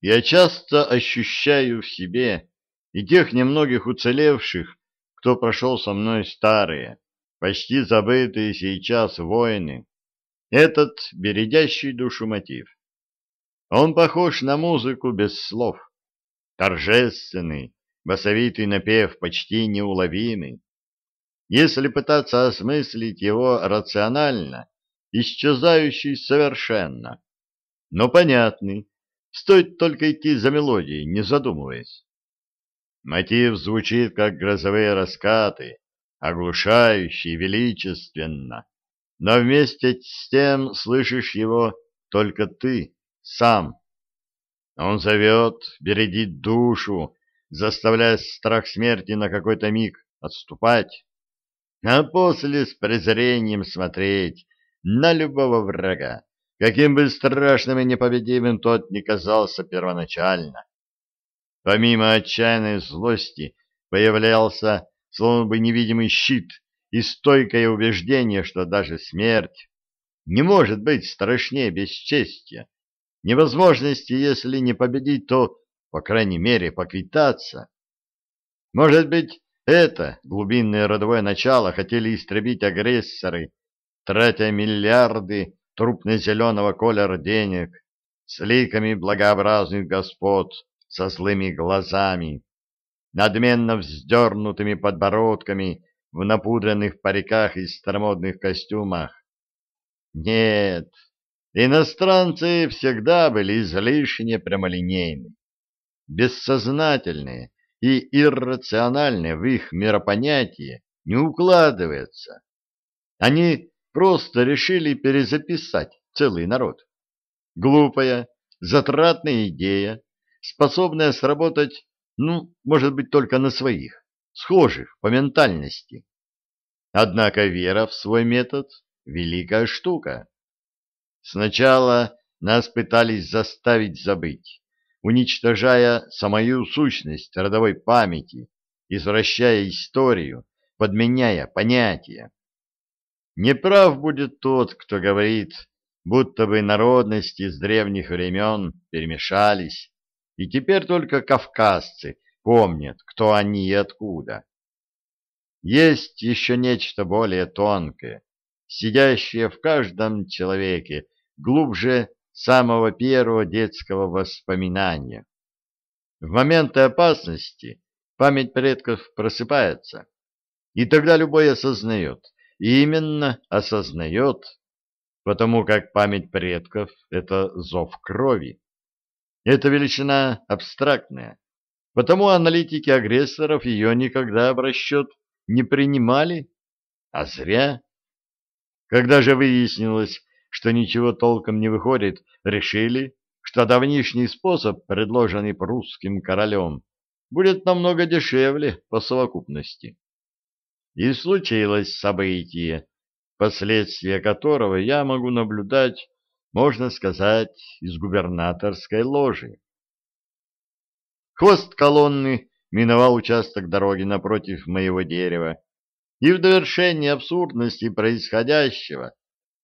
Я часто ощущаю в себе и тех немногих уцелевших, кто прошел со мной старые, почти забытые сейчас войны, этот бередящий душу мотив. Он похож на музыку без слов, торжественный, басовитый напев почти неуловимый. Если пытаться осмыслить его рационально, исчезающий совершенно, но понятный, стоит только идти за мелодией, не задумываясь. Мотив звучит, как грозовые раскаты, оглушающе и величественно, но вместе с тем слышишь его только ты сам. Он зовет, бередит душу, заставляя страх смерти на какой-то миг отступать, а после с презрением смотреть на любого врага, каким бы страшным и непобедимым тот ни казался первоначально. Помимо отчаянной злости появлялся словно бы невидимый щит и стойкое убеждение, что даже смерть не может быть страшнее бесчестия, невозможности, если не победить, то, по крайней мере, поквитаться. Может быть, это глубинное родовое начало хотели истребить агрессоры, тратя миллиарды трупно-зеленого колера денег с ликами благообразных господ со злыми глазами, надменно вздернутыми подбородками в напудренных париках и старомодных костюмах. Нет, иностранцы всегда были излишне прямолинейны, бессознательные и иррациональные в их миропонятие не укладывается. Они просто решили перезаписать целый народ. Глупая, затратная идея, способная сработать ну, может быть, только на своих, схожих по ментальности. Однако вера в свой метод — великая штука. Сначала нас пытались заставить забыть, уничтожая самую сущность родовой памяти, извращая историю, подменяя понятия. Неправ будет тот, кто говорит, будто бы народности с древних времен перемешались, и теперь только кавказцы помнят, кто они и откуда. Есть еще нечто более тонкое, сидящее в каждом человеке, глубже самого первого детского воспоминания. В моменты опасности память предков просыпается, и тогда любой осознает, именно осознает, потому как память предков — это зов крови. Это величина абстрактная, потому аналитики агрессоров ее никогда в расчет не принимали, а зря. Когда же выяснилось, что ничего толком не выходит, решили, что давнишний способ, предложенный прусским королем, будет намного дешевле по совокупности. И случилось событие, последствия которого я могу наблюдать можно сказать, из губернаторской ложи. Хвост колонны миновал участок дороги напротив моего дерева, и в довершении абсурдности происходящего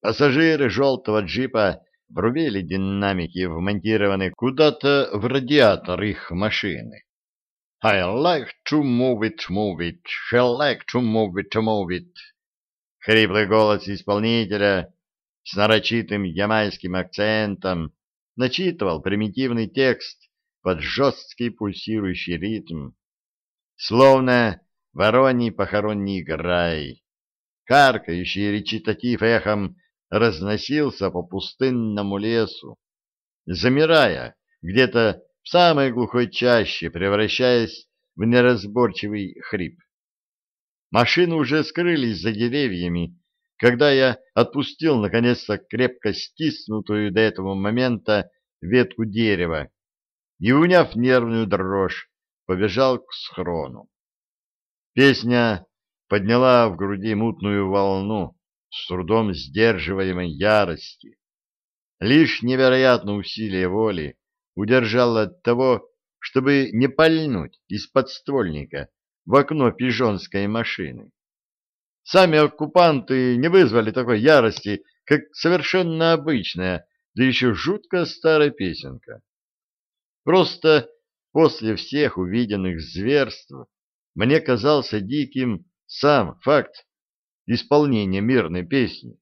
пассажиры желтого джипа врубили динамики, вмонтированные куда-то в радиатор их машины. I like to move it, move it, shall like to move it, move it. Хриплый голос исполнителя с нарочитым ямайским акцентом начитывал примитивный текст под жесткий пульсирующий ритм, словно вороний похоронный грай. Каркающий речитатив эхом разносился по пустынному лесу, замирая где-то в самой глухой чаще, превращаясь в неразборчивый хрип. Машины уже скрылись за деревьями, когда я отпустил наконец-то крепко стиснутую до этого момента ветку дерева и, уняв нервную дрожь, побежал к схрону. Песня подняла в груди мутную волну с трудом сдерживаемой ярости. Лишь невероятное усилие воли удержало от того, чтобы не пальнуть из подствольника в окно пижонской машины. Сами оккупанты не вызвали такой ярости, как совершенно обычная, да еще жутко старая песенка. Просто после всех увиденных зверств мне казался диким сам факт исполнения мирной песни.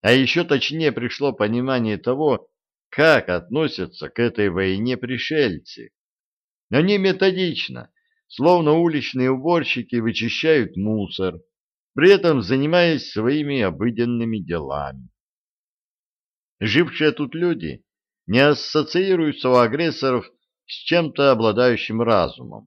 А еще точнее пришло понимание того, как относятся к этой войне пришельцы. Они методично, словно уличные уборщики, вычищают мусор, при этом занимаясь своими обыденными делами. Жившие тут люди не ассоциируются у агрессоров с чем-то обладающим разумом.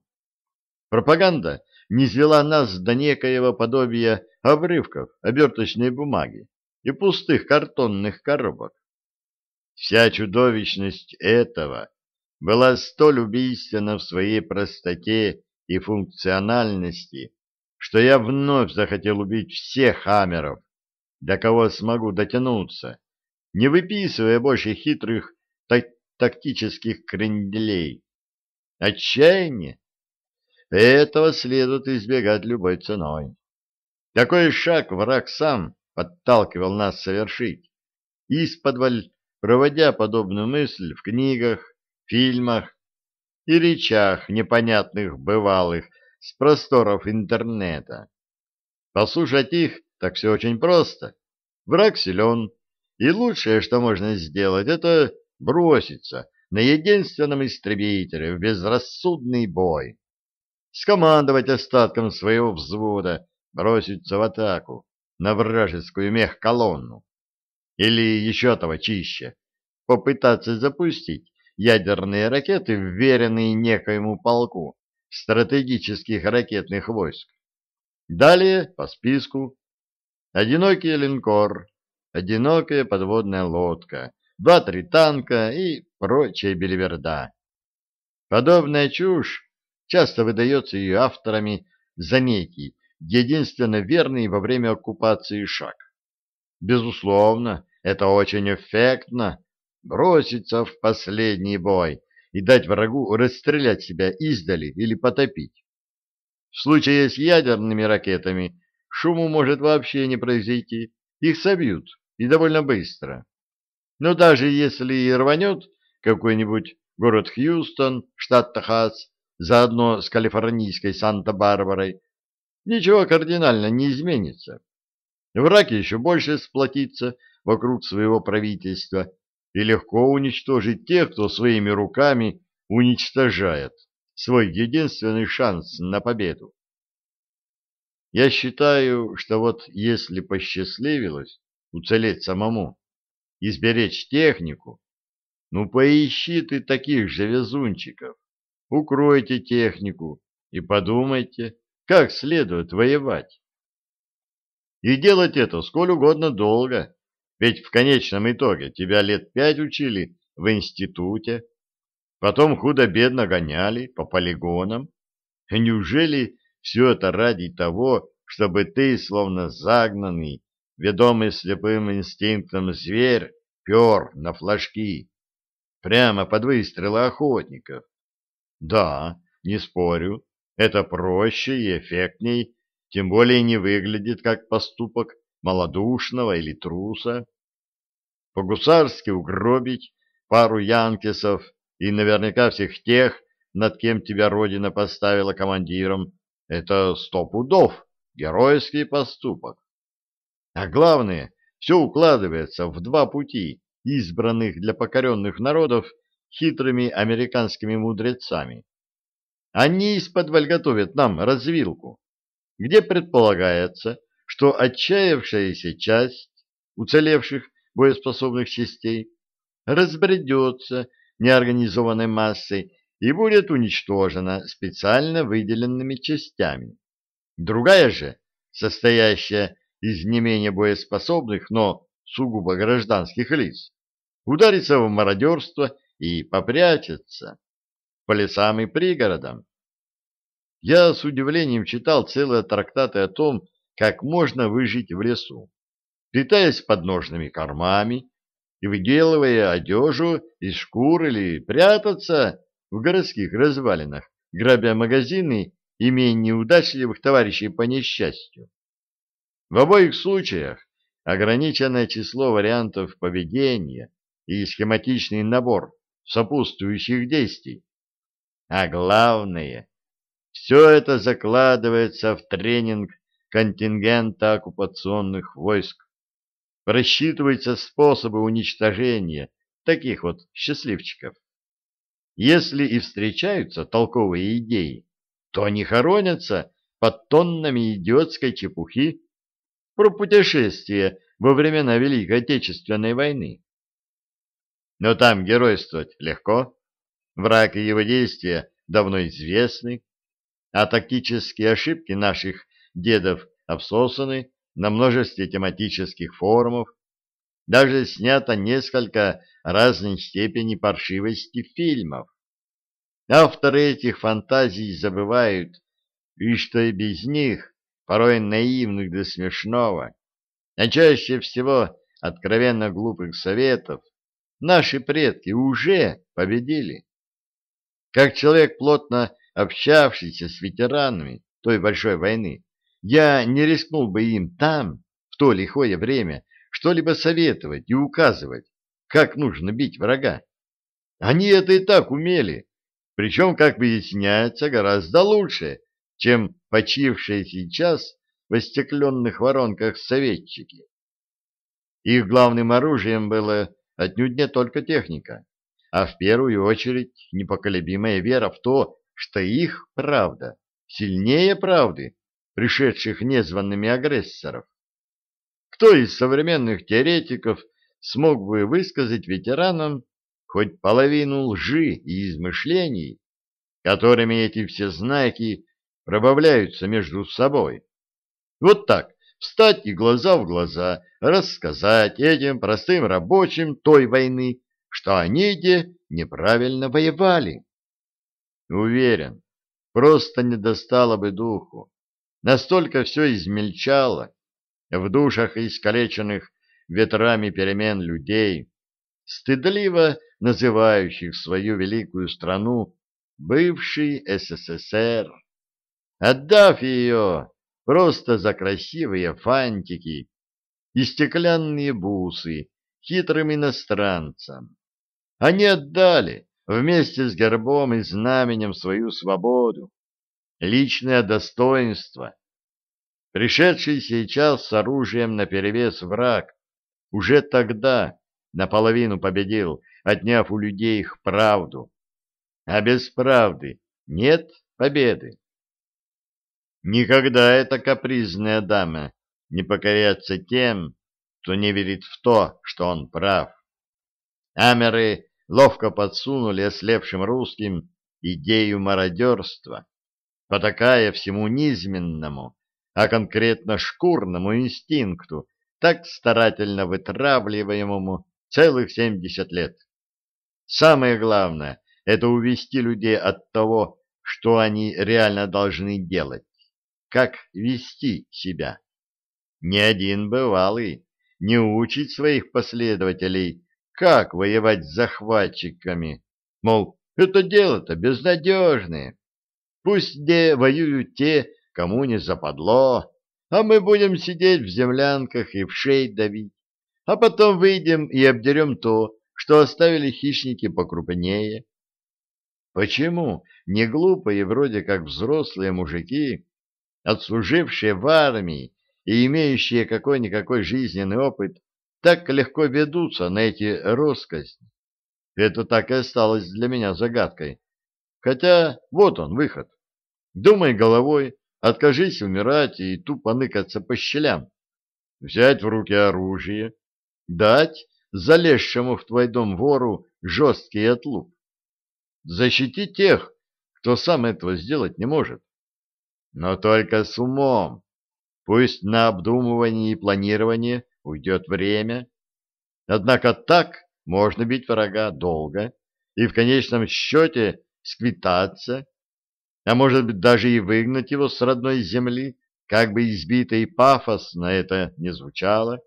Пропаганда не свела нас до некоего подобия обрывков оберточной бумаги и пустых картонных коробок. Вся чудовищность этого была столь убийственна в своей простоте и функциональности, что я вновь захотел убить всех хаммеров, до кого смогу дотянуться, не выписывая больше хитрых так тактических кренделей. Отчаяние? Этого следует избегать любой ценой. Такой шаг враг сам подталкивал нас совершить, исподволь проводя подобную мысль в книгах, фильмах и речах непонятных бывалых с просторов интернета. Послушать их так все очень просто. Враг силен, и лучшее, что можно сделать, это броситься на единственном истребителе в безрассудный бой. Скомандовать остатком своего взвода, броситься в атаку на вражескую мехколонну. Или еще того чище, попытаться запустить ядерные ракеты, вверенные некоему полку стратегических ракетных войск. Далее по списку одинокий линкор, одинокая подводная лодка, два-три танка и прочая беливерда. Подобная чушь часто выдается ее авторами за некий, единственно верный во время оккупации шаг. Безусловно, это очень эффектно, броситься в последний бой и дать врагу расстрелять себя издали или потопить. В случае с ядерными ракетами шуму может вообще не произойти, их собьют, и довольно быстро. Но даже если и рванет какой-нибудь город Хьюстон, штат Техас, заодно с калифорнийской Санта-Барбарой, ничего кардинально не изменится. Враг еще больше сплотится вокруг своего правительства и легко уничтожить тех, кто своими руками уничтожает свой единственный шанс на победу. Я считаю, что вот если посчастливилось уцелеть самому и сберечь технику, ну поищи ты таких же везунчиков, укройте технику и подумайте, как следует воевать. И делать это сколь угодно долго, ведь в конечном итоге тебя лет пять учили в институте, потом худо-бедно гоняли по полигонам. Неужели все это ради того, чтобы ты, словно загнанный, ведомый слепым инстинктом зверь, пер на флажки, прямо под выстрелы охотников? Да, не спорю, это проще и эффектней, тем более не выглядит как поступок малодушного или труса. По-гусарски угробить пару янкисов и наверняка всех тех, над кем тебя Родина поставила командиром, это сто пудов геройский поступок. А главное, все укладывается в два пути, избранных для покоренных народов хитрыми американскими мудрецами. Они из-под готовят нам развилку, где предполагается, что отчаявшаяся часть уцелевших боеспособных частей разбредется неорганизованной массой и будет уничтожена специально выделенными частями. Другая же, состоящая из не менее боеспособных, но сугубо гражданских лиц, ударится в мародерство и попрячется по лесам и пригородам. Я с удивлением читал целые трактаты о том, как можно выжить в лесу, питаясь подножными кормами и выделывая одежу из шкур или прятаться в городских развалинах, грабя магазины, имея неудачливых товарищей по несчастью. В обоих случаях ограниченное число вариантов поведения и схематичный набор сопутствующих действий. А главное, все это закладывается в тренинг контингента оккупационных войск. Просчитываются способы уничтожения таких вот счастливчиков. Если и встречаются толковые идеи, то они хоронятся под тоннами идиотской чепухи про путешествие во времена Великой Отечественной войны. Но там геройствовать легко, враг и его действия давно известны, а тактические ошибки наших дедов обсосаны на множестве тематических форумов, даже снято несколько разной степени паршивости фильмов. Авторы этих фантазий забывают, и что и без них, порой наивных до смешного, а чаще всего откровенно глупых советов, наши предки уже победили. Как человек, плотно общавшийся с ветеранами той большой войны, я не рискнул бы им там, в то лихое время, что-либо советовать и указывать, как нужно бить врага. Они это и так умели, причем, как выясняется, гораздо лучше, чем почившие сейчас в остекленных воронках советчики. Их главным оружием было отнюдь не только техника, а в первую очередь непоколебимая вера в то, что их правда сильнее правды, пришедших незваными агрессоров. Кто из современных теоретиков смог бы высказать ветеранам хоть половину лжи и измышлений, которыми эти все знаки пробавляются между собой? Вот так, встать и глаза в глаза, рассказать этим простым рабочим той войны, что они где неправильно воевали. Уверен, просто не достало бы духу. Настолько все измельчало в душах искалеченных ветрами перемен людей, стыдливо называющих свою великую страну бывший СССР, отдав ее просто за красивые фантики и стеклянные бусы хитрым иностранцам. Они отдали вместе с гербом и знаменем свою свободу, личное достоинство. Пришедший сейчас с оружием наперевес враг уже тогда наполовину победил, отняв у людей их правду. А без правды нет победы. Никогда эта капризная дама не покоряется тем, кто не верит в то, что он прав. Амеры ловко подсунули ослепшим русским идею мародерства, потакая всему низменному, а конкретно шкурному инстинкту, так старательно вытравливаемому целых 70 лет. Самое главное — это увести людей от того, что они реально должны делать, как вести себя. Ни один бывалый не учит своих последователей как воевать с захватчиками? Мол, это дело-то безнадежное. Пусть где воюют те, кому не западло, а мы будем сидеть в землянках и в шей давить, а потом выйдем и обдерем то, что оставили хищники покрупнее. Почему не глупые, вроде как взрослые мужики, отслужившие в армии и имеющие какой-никакой жизненный опыт, так легко ведутся на эти росказни. Это так и осталось для меня загадкой. Хотя вот он, выход. Думай головой, откажись умирать и тупо ныкаться по щелям. Взять в руки оружие, дать залезшему в твой дом вору жесткий отлуп. Защити тех, кто сам этого сделать не может. Но только с умом. Пусть на обдумывание и планирование уйдет время. Однако так можно бить врага долго и в конечном счете сквитаться, а может быть даже и выгнать его с родной земли, как бы избито и пафосно это не звучало.